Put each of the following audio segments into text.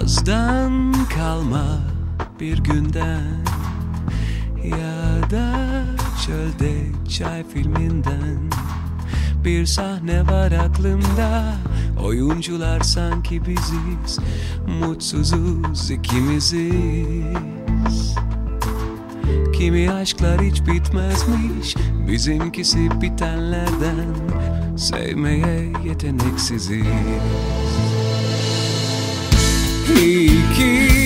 yazdan kalma bir günden Ya da çölde çay filminden. Bir sahne var aklımda Oyuncular sanki biziz Mutsuzuz ikimiziz. Kimi aşklar hiç bitmezmiş Bizimkisi bitenlerden. Sevmeye yeteneksiziz İki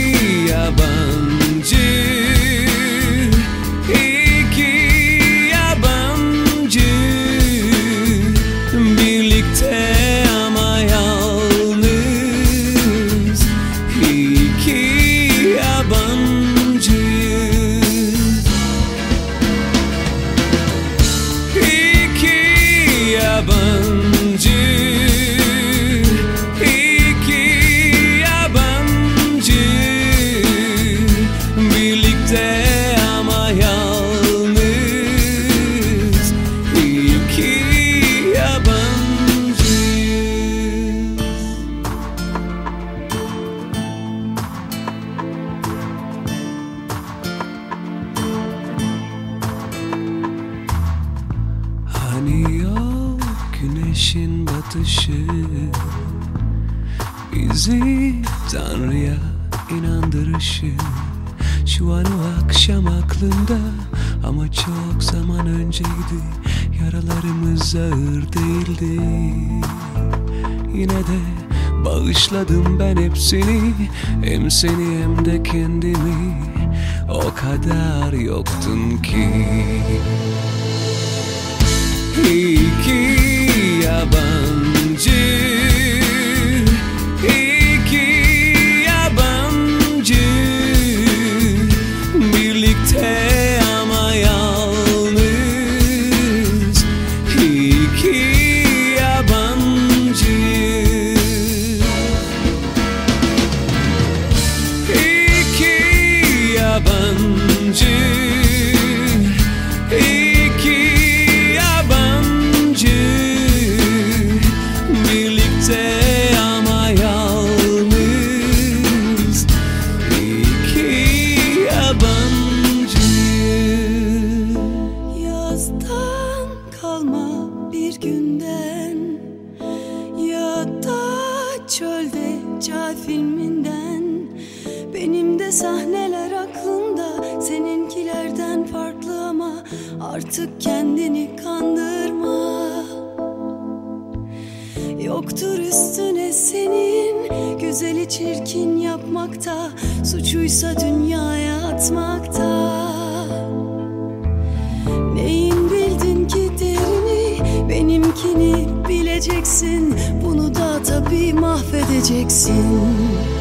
Yok güneşin batışı. Bizi Tanrı'ya inandırışı. Şu an o akşam aklımda Ama çok zaman önceydi. Yaralarımız ağır değildi. Yine de bağışladım ben hepsini. Hem seni hem de kendimi. O kadar yoktun ki İki yabancı iki yabancı. Birlikte ama yalnız iki yabancı. İki yabancı çay filminden. Benim de sahneler aklımda. Seninkilerden farklı ama Artık kendini kandırma. Yoktur üstüne senin Güzeli çirkin yapmakta Suçuysa dünyaya atmakta. Neyin bildin ki derini Benimkini bileceksin gideceksin